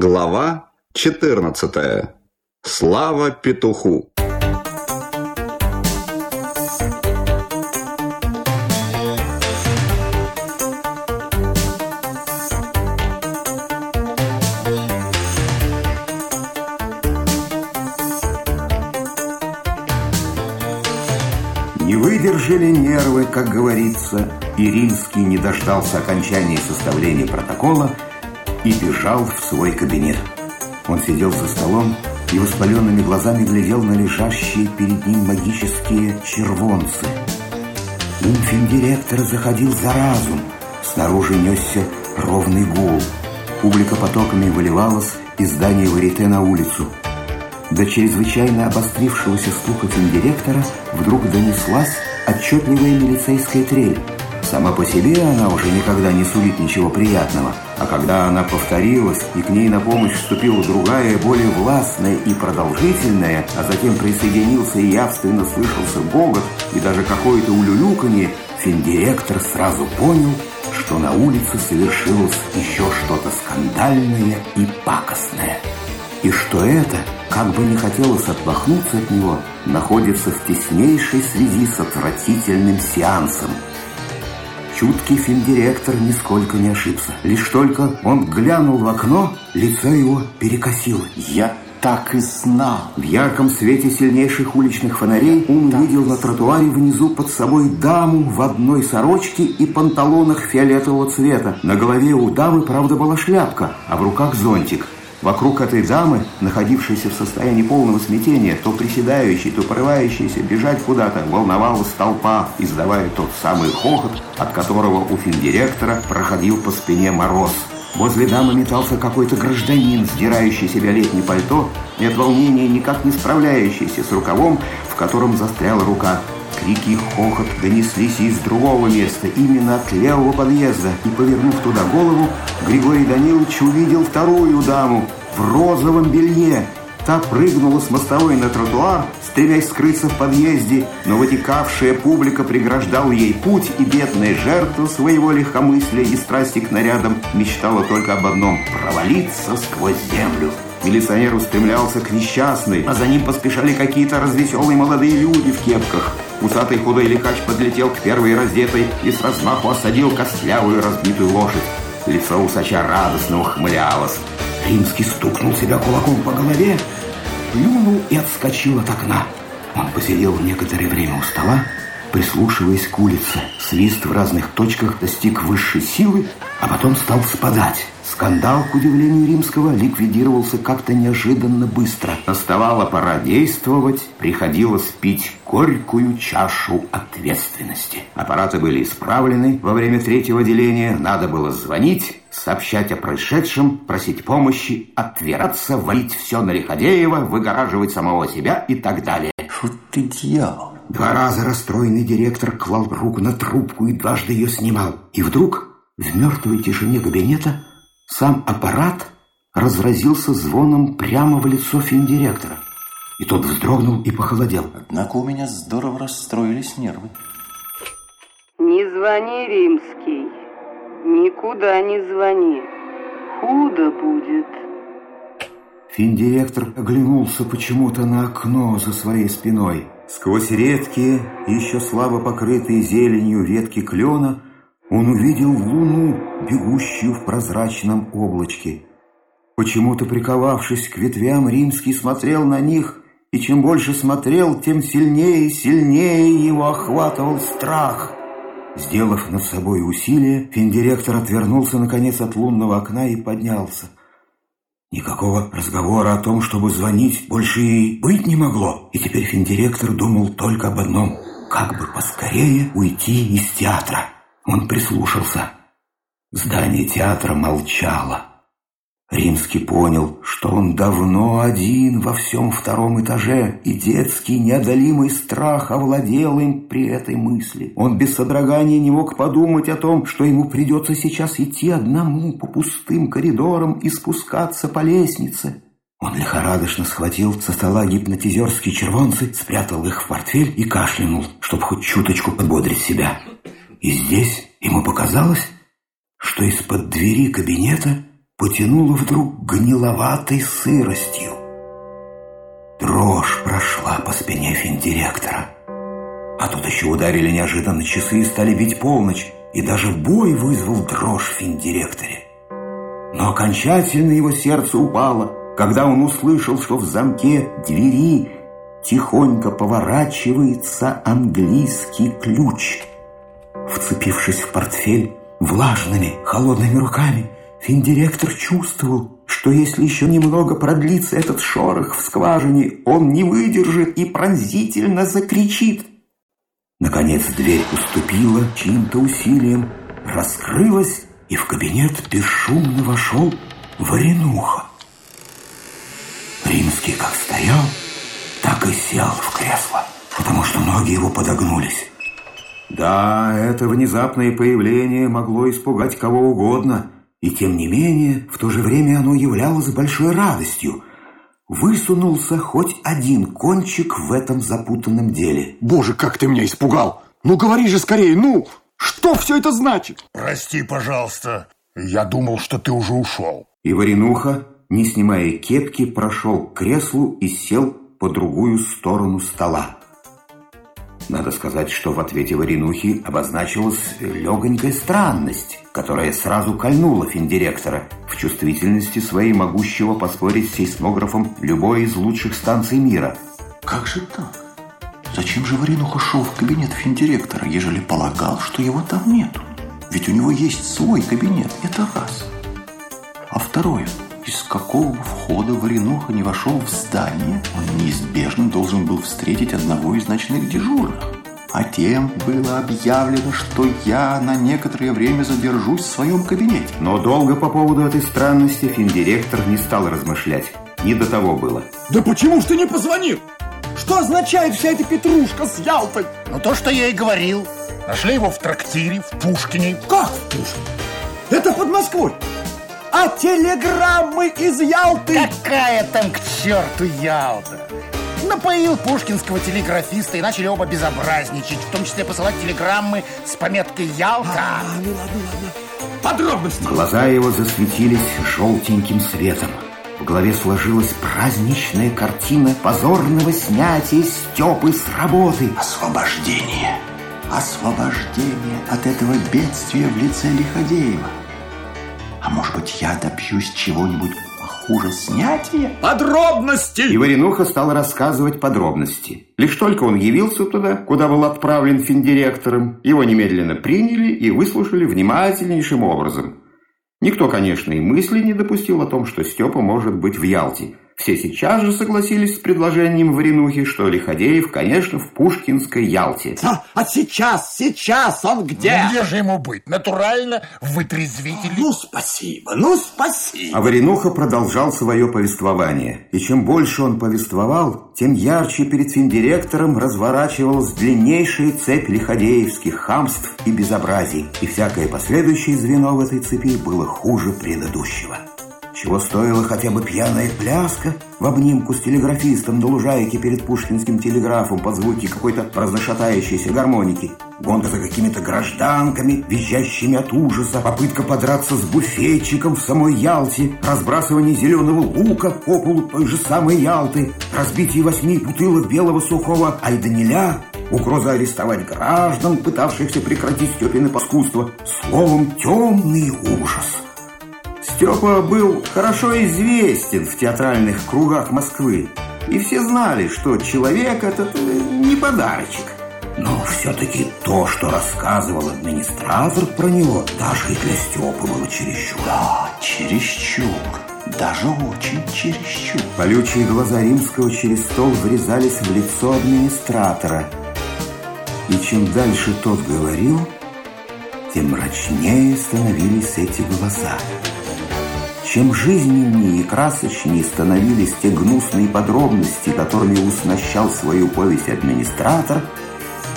Глава 14. Слава петуху. Не выдержали нервы, как говорится, и Римский не дождался окончания составления протокола и бежал в свой кабинет. Он сидел за столом и воспаленными глазами глядел на лежащие перед ним магические червонцы. Ум финдиректора заходил за разум. Снаружи несся ровный гул. Публика потоками выливалась из здания Варите на улицу. До чрезвычайно обострившегося слуха финдиректора вдруг донеслась отчетливая милицейская трель. Сама по себе она уже никогда не сулит ничего приятного. А когда она повторилась, и к ней на помощь вступила другая, более властная и продолжительная, а затем присоединился и явственно слышался гогот и даже какое-то улюлюканье, финдиректор сразу понял, что на улице совершилось еще что-то скандальное и пакостное. И что это, как бы не хотелось отмахнуться от него, находится в теснейшей связи с отвратительным сеансом – Чуткий финдиректор нисколько не ошибся. Лишь только он глянул в окно, лицо его перекосило. Я так и знал. В ярком свете сильнейших уличных фонарей он увидел на тротуаре внизу под собой даму в одной сорочке и панталонах фиолетового цвета. На голове у дамы, правда, была шляпка, а в руках зонтик – Вокруг этой дамы, находившейся в состоянии полного смятения, то приседающей, то порывающейся бежать куда-то, волновалась толпа, издавая тот самый хохот, от которого у финдиректора проходил по спине мороз. Возле дамы метался какой-то гражданин, сдирающий себя летнее пальто и от волнения никак не справляющийся с рукавом, в котором застряла рука. Крики и хохот донеслись из другого места, именно от левого подъезда. И, повернув туда голову, Григорий Данилович увидел вторую даму в розовом белье. Та прыгнула с мостовой на тротуар, стремясь скрыться в подъезде, но вытекавшая публика преграждала ей путь, и бедная жертва своего легкомыслия и страсти к нарядам мечтала только об одном – провалиться сквозь землю. Милиционер устремлялся к несчастной, а за ним поспешали какие-то развеселые молодые люди в кепках. Усатый худой лихач подлетел к первой раздетой и с размаху осадил костлявую разбитую лошадь. Лицо усача радостно ухмылялось. Римский стукнул себя кулаком по голове, плюнул и отскочил от окна. Он посидел некоторое время у стола, прислушиваясь к улице. Свист в разных точках достиг высшей силы, а потом стал спадать. Скандал, к удивлению римского, ликвидировался как-то неожиданно быстро. Оставала пора действовать, приходилось пить горькую чашу ответственности. Аппараты были исправлены во время третьего деления, надо было звонить, сообщать о происшедшем, просить помощи, отвираться, валить все на Лиходеева, выгораживать самого себя и так далее. Фу ты дьявол. Два раза расстроенный директор клал руку на трубку и дважды ее снимал. И вдруг в мертвой тишине кабинета сам аппарат разразился звоном прямо в лицо финдиректора. И тот вздрогнул и похолодел. Однако у меня здорово расстроились нервы. Не звони, Римский. Никуда не звони. Худо будет. Финдиректор оглянулся почему-то на окно за своей спиной. Сквозь редкие, еще слабо покрытые зеленью ветки клена, он увидел луну, бегущую в прозрачном облачке. Почему-то приковавшись к ветвям, Римский смотрел на них, и чем больше смотрел, тем сильнее и сильнее его охватывал страх. Сделав над собой усилие, финдиректор отвернулся наконец от лунного окна и поднялся. Никакого разговора о том, чтобы звонить, больше и быть не могло. И теперь финдиректор думал только об одном – как бы поскорее уйти из театра. Он прислушался. Здание театра молчало. Римский понял, что он давно один во всем втором этаже, и детский неодолимый страх овладел им при этой мысли. Он без содрогания не мог подумать о том, что ему придется сейчас идти одному по пустым коридорам и спускаться по лестнице. Он лихорадочно схватил со стола гипнотизерские червонцы, спрятал их в портфель и кашлянул, чтобы хоть чуточку подбодрить себя. И здесь ему показалось, что из-под двери кабинета потянуло вдруг гниловатой сыростью. Дрожь прошла по спине финдиректора. А тут еще ударили неожиданно часы и стали бить полночь, и даже бой вызвал дрожь в финдиректоре. Но окончательно его сердце упало, когда он услышал, что в замке двери тихонько поворачивается английский ключ. Вцепившись в портфель влажными, холодными руками, финдиректор чувствовал, что если еще немного продлится этот шорох в скважине, он не выдержит и пронзительно закричит. Наконец дверь уступила чьим-то усилием, раскрылась, и в кабинет бесшумно вошел Варенуха. Римский как стоял, так и сел в кресло, потому что ноги его подогнулись. Да, это внезапное появление могло испугать кого угодно, и тем не менее, в то же время оно являлось большой радостью. Высунулся хоть один кончик в этом запутанном деле. Боже, как ты меня испугал! Ну говори же скорее, ну! Что все это значит? Прости, пожалуйста. Я думал, что ты уже ушел. И Варенуха, не снимая кепки, прошел к креслу и сел по другую сторону стола. Надо сказать, что в ответе Варенухи обозначилась легонькая странность, которая сразу кольнула финдиректора в чувствительности своей могущего поспорить с сейсмографом любой из лучших станций мира. Как же так? Зачем же Варенуха шел в кабинет финдиректора, ежели полагал, что его там нету? Ведь у него есть свой кабинет, это раз. А второе – из какого входа Варенуха не вошел в здание, он неизбежно должен был встретить одного из ночных дежурных. А тем было объявлено, что я на некоторое время задержусь в своем кабинете. Но долго по поводу этой странности финдиректор не стал размышлять. Не до того было. Да почему ж ты не позвонил? Что означает вся эта петрушка с Ялтой? Ну, то, что я и говорил. Нашли его в трактире, в Пушкине. Как в Пушкине? Это под Москвой а телеграммы из Ялты. Какая там к черту Ялта? Напоил пушкинского телеграфиста и начали оба безобразничать, в том числе посылать телеграммы с пометкой «Ялта». А, ну ладно, ладно. Подробности. Глаза его засветились желтеньким светом. В голове сложилась праздничная картина позорного снятия Степы с работы. Освобождение. Освобождение от этого бедствия в лице Лиходеева. А может быть, я добьюсь чего-нибудь похуже снятия? Подробности! И Варенуха стал рассказывать подробности. Лишь только он явился туда, куда был отправлен финдиректором, его немедленно приняли и выслушали внимательнейшим образом. Никто, конечно, и мысли не допустил о том, что Степа может быть в Ялте – все сейчас же согласились с предложением Варенухи, что Лиходеев, конечно, в Пушкинской Ялте. А, а сейчас, сейчас он где? Ну, где же ему быть? Натурально, в вытрезвителе. Ну, спасибо, ну, спасибо. А Варенуха продолжал свое повествование. И чем больше он повествовал, тем ярче перед финдиректором разворачивалась длиннейшая цепь лиходеевских хамств и безобразий. И всякое последующее звено в этой цепи было хуже предыдущего. Чего стоила хотя бы пьяная пляска в обнимку с телеграфистом на лужайке перед пушкинским телеграфом под звуки какой-то разношатающейся гармоники. Гонка за какими-то гражданками, визжащими от ужаса, попытка подраться с буфетчиком в самой Ялте, разбрасывание зеленого лука по полу той же самой Ялты, разбитие восьми бутылок белого сухого айданиля, угроза арестовать граждан, пытавшихся прекратить Степины паскудство, словом, темный ужас. Степа был хорошо известен в театральных кругах Москвы, и все знали, что человек этот э, не подарочек. Но все-таки то, что рассказывал администратор про него, даже и для Степы было чересчур. Да, чересчур. Даже очень чересчур. Колючие глаза Римского через стол врезались в лицо администратора. И чем дальше тот говорил, тем мрачнее становились эти глаза. Чем жизненнее и красочнее становились те гнусные подробности, которыми уснащал свою повесть администратор,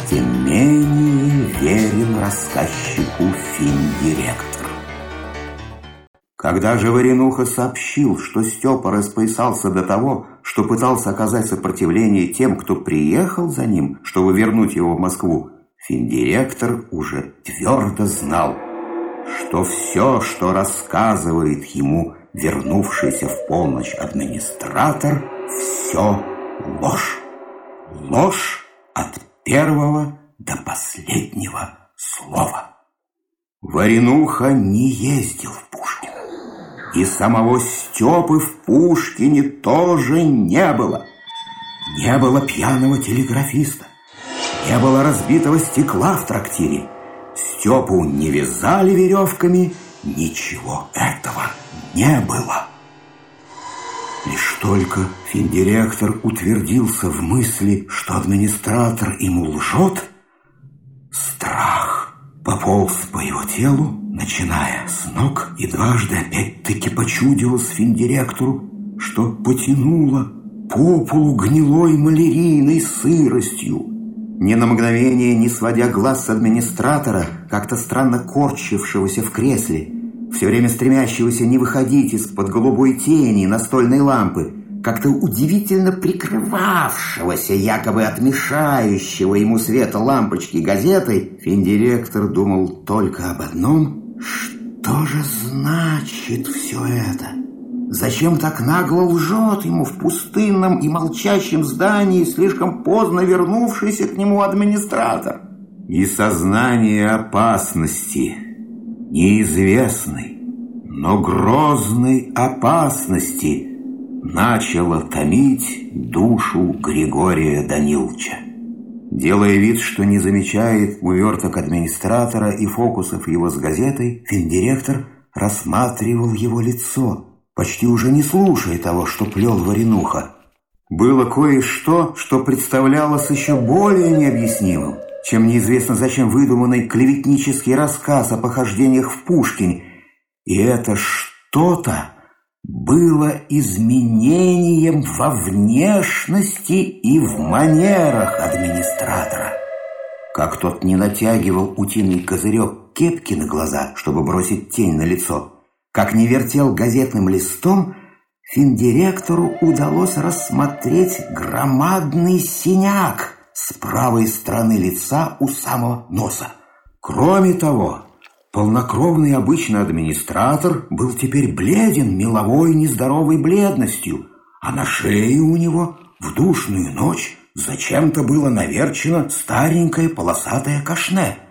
тем менее верил рассказчику финдиректор. Когда же Варенуха сообщил, что Степа распоясался до того, что пытался оказать сопротивление тем, кто приехал за ним, чтобы вернуть его в Москву, финдиректор уже твердо знал – что все, что рассказывает ему вернувшийся в полночь администратор, все ложь. Ложь от первого до последнего слова. Варенуха не ездил в Пушкино. И самого Степы в Пушкине тоже не было. Не было пьяного телеграфиста. Не было разбитого стекла в трактире. Степу не вязали веревками. Ничего этого не было. Лишь только финдиректор утвердился в мысли, что администратор ему лжет, страх пополз по его телу, начиная с ног, и дважды опять-таки почудилось финдиректору, что потянуло по полу гнилой малярийной сыростью. Ни на мгновение не сводя глаз с администратора, как-то странно корчившегося в кресле, все время стремящегося не выходить из-под голубой тени настольной лампы, как-то удивительно прикрывавшегося, якобы от мешающего ему света лампочки газетой, финдиректор думал только об одном. Что же значит все это? Зачем так нагло лжет ему в пустынном и молчащем здании слишком поздно вернувшийся к нему администратор? И сознание опасности, неизвестной, но грозной опасности начало томить душу Григория Даниловича. Делая вид, что не замечает уверток администратора и фокусов его с газетой, финдиректор рассматривал его лицо – почти уже не слушая того, что плел Варенуха. Было кое-что, что представлялось еще более необъяснимым, чем неизвестно зачем выдуманный клеветнический рассказ о похождениях в Пушкине. И это что-то было изменением во внешности и в манерах администратора. Как тот не натягивал утиный козырек кепки на глаза, чтобы бросить тень на лицо – как не вертел газетным листом, финдиректору удалось рассмотреть громадный синяк с правой стороны лица у самого носа. Кроме того, полнокровный обычный администратор был теперь бледен меловой нездоровой бледностью, а на шее у него в душную ночь зачем-то было наверчено старенькое полосатое кашне –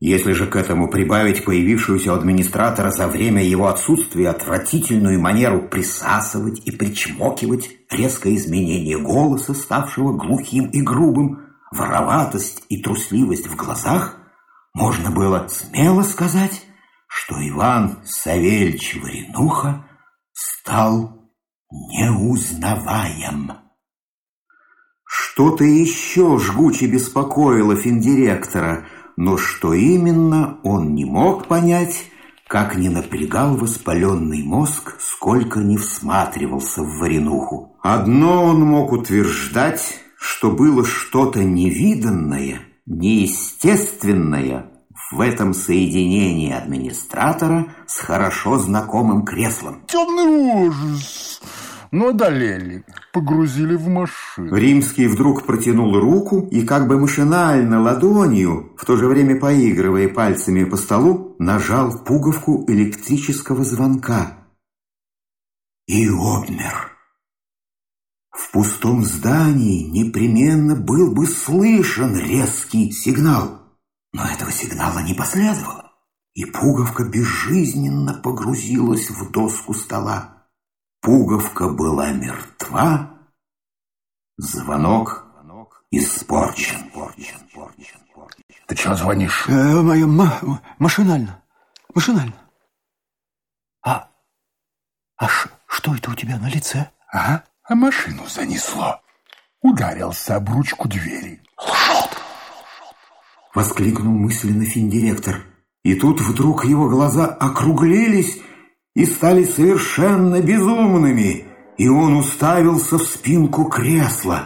если же к этому прибавить появившуюся у администратора за время его отсутствия отвратительную манеру присасывать и причмокивать, резкое изменение голоса, ставшего глухим и грубым, вороватость и трусливость в глазах, можно было смело сказать, что Иван Савельич Варенуха стал неузнаваем. Что-то еще жгуче беспокоило финдиректора – но что именно, он не мог понять, как не напрягал воспаленный мозг, сколько не всматривался в варенуху. Одно он мог утверждать, что было что-то невиданное, неестественное в этом соединении администратора с хорошо знакомым креслом. Темный ужас! Но одолели, погрузили в машину. Римский вдруг протянул руку и как бы машинально ладонью, в то же время поигрывая пальцами по столу, нажал пуговку электрического звонка. И обмер. В пустом здании непременно был бы слышен резкий сигнал, но этого сигнала не последовало, и пуговка безжизненно погрузилась в доску стола. Пуговка была мертва, звонок испорчен. Ты что звонишь? Э, ма машинально. Машинально. А, а что это у тебя на лице? Ага, а машину занесло. Ударился об ручку двери. Лжет! Воскликнул мысленно финдиректор. И тут вдруг его глаза округлились и стали совершенно безумными, и он уставился в спинку кресла.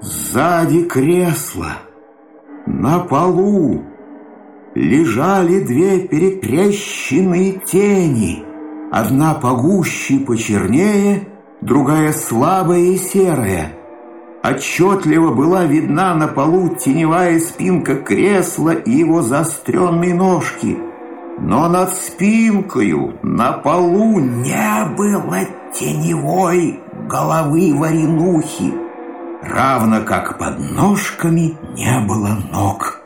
Сзади кресла, на полу, лежали две перекрещенные тени, одна погуще и почернее, другая слабая и серая. Отчетливо была видна на полу теневая спинка кресла и его заостренные ножки – Но над спинкою на полу не было теневой головы варенухи, равно как под ножками не было ног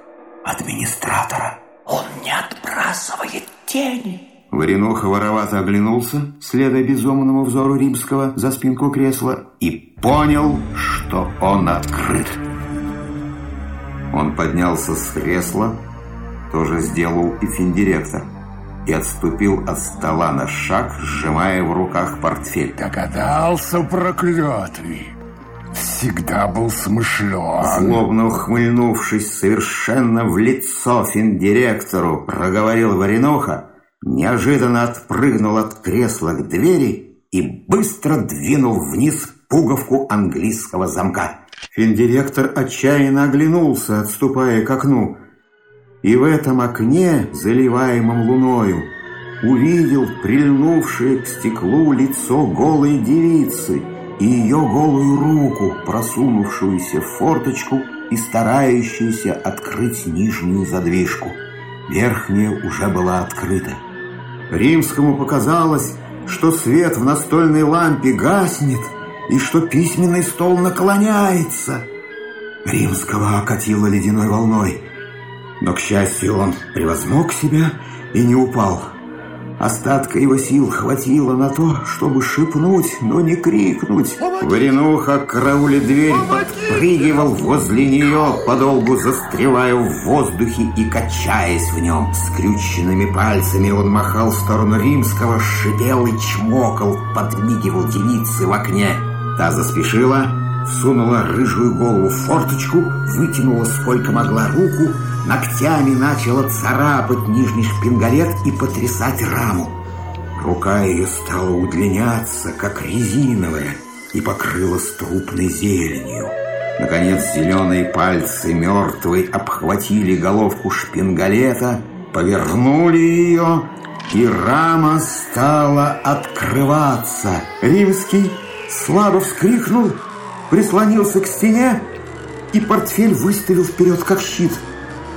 администратора. Он не отбрасывает тени. Варенуха воровато оглянулся, следуя безумному взору римского за спинку кресла, и понял, что он открыт. Он поднялся с кресла, тоже сделал и финдиректор, и отступил от стола на шаг, сжимая в руках портфель. Догадался, проклятый. Всегда был смышлен. Злобно ухмыльнувшись совершенно в лицо финдиректору, проговорил Варенуха, неожиданно отпрыгнул от кресла к двери и быстро двинул вниз пуговку английского замка. Финдиректор отчаянно оглянулся, отступая к окну, и в этом окне, заливаемом луною, увидел прильнувшее к стеклу лицо голой девицы и ее голую руку, просунувшуюся в форточку и старающуюся открыть нижнюю задвижку. Верхняя уже была открыта. Римскому показалось, что свет в настольной лампе гаснет и что письменный стол наклоняется. Римского окатило ледяной волной. Но, к счастью, он превозмог себя и не упал. Остатка его сил хватило на то, чтобы шепнуть, но не крикнуть. Варенуха, карауля дверь, подпрыгивал возле нее, подолгу застревая в воздухе и качаясь в нем. Скрюченными пальцами он махал в сторону римского, шипел и чмокал, подмигивал девице в окне. Та заспешила, всунула рыжую голову в форточку, вытянула сколько могла руку, ногтями начала царапать нижний шпингалет и потрясать раму. Рука ее стала удлиняться, как резиновая, и покрылась трупной зеленью. Наконец зеленые пальцы мертвой обхватили головку шпингалета, повернули ее, и рама стала открываться. Римский слабо вскрикнул, прислонился к стене и портфель выставил вперед, как щит.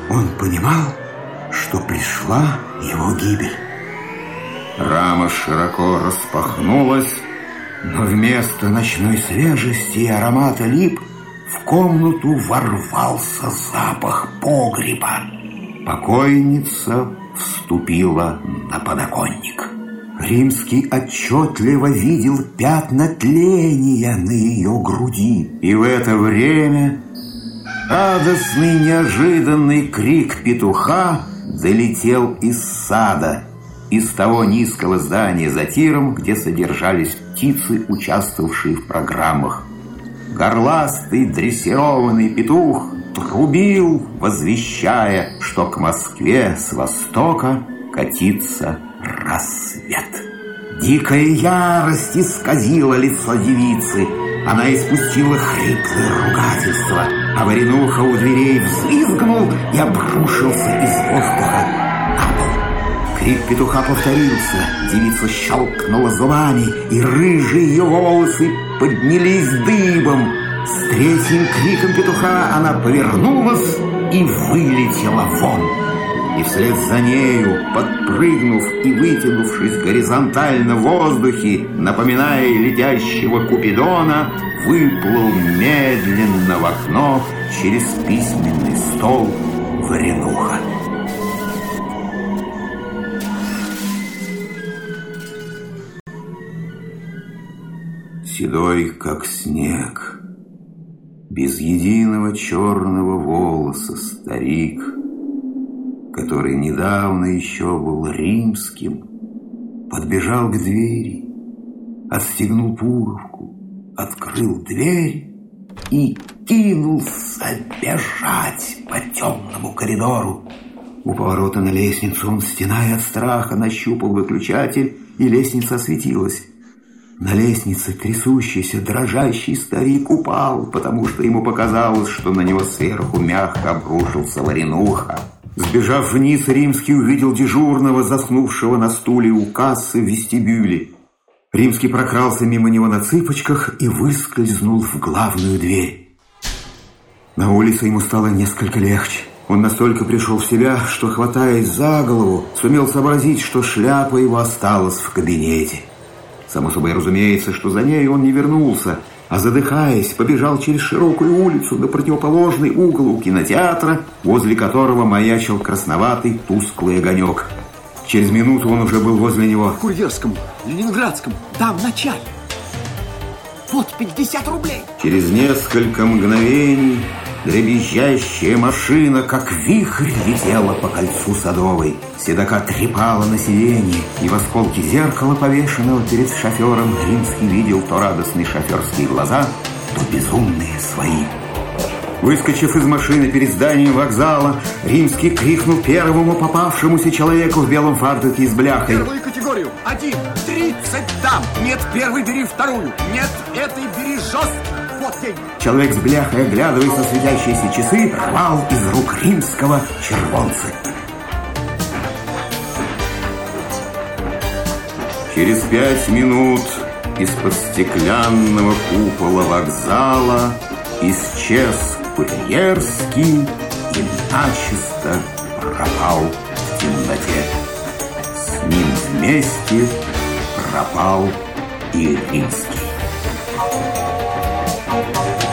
Он понимал, что пришла его гибель. Рама широко распахнулась, но вместо ночной свежести и аромата лип в комнату ворвался запах погреба. Покойница вступила на подоконник. Римский отчетливо видел пятна тления на ее груди. И в это время радостный неожиданный крик петуха долетел из сада, из того низкого здания за тиром, где содержались птицы, участвовавшие в программах. Горластый дрессированный петух трубил, возвещая, что к Москве с востока катится рассвет. Дикая ярость исказила лицо девицы. Она испустила хриплое ругательство, а Варенуха у дверей взвизгнул и обрушился из воздуха. Крик петуха повторился, девица щелкнула зубами, и рыжие ее волосы поднялись дыбом. С третьим криком петуха она повернулась и вылетела вон и вслед за нею, подпрыгнув и вытянувшись горизонтально в воздухе, напоминая летящего Купидона, выплыл медленно в окно через письменный стол Варенуха. Седой, как снег, без единого черного волоса старик — который недавно еще был римским, подбежал к двери, отстегнул пуговку, открыл дверь и кинулся бежать по темному коридору. У поворота на лестницу он, стеная от страха, нащупал выключатель, и лестница осветилась. На лестнице трясущийся, дрожащий старик упал, потому что ему показалось, что на него сверху мягко обрушился варенуха. Сбежав вниз, Римский увидел дежурного, заснувшего на стуле у кассы в вестибюле. Римский прокрался мимо него на цыпочках и выскользнул в главную дверь. На улице ему стало несколько легче. Он настолько пришел в себя, что, хватаясь за голову, сумел сообразить, что шляпа его осталась в кабинете. Само собой разумеется, что за ней он не вернулся, а задыхаясь, побежал через широкую улицу на противоположный угол у кинотеатра, возле которого маячил красноватый тусклый огонек. Через минуту он уже был возле него. Курьерском, Ленинградском, там, на чай. Вот 50 рублей. Через несколько мгновений Дребезжащая машина, как вихрь, летела по кольцу Садовой. Седока трепала на сиденье, и в осколке зеркала, повешенного перед шофером, Римский видел то радостные шоферские глаза, то безумные свои. Выскочив из машины перед зданием вокзала, Римский крикнул первому попавшемуся человеку в белом фартуке с бляхой. Первую категорию. Один, тридцать там. Нет, первый бери вторую. Нет, этой бери жестко. Человек с бляхой, оглядываясь на светящиеся часы, рвал из рук римского червонцы. Через пять минут из-под стеклянного купола вокзала исчез курьерский и начисто пропал в темноте. С ним вместе пропал и римский. Thank you.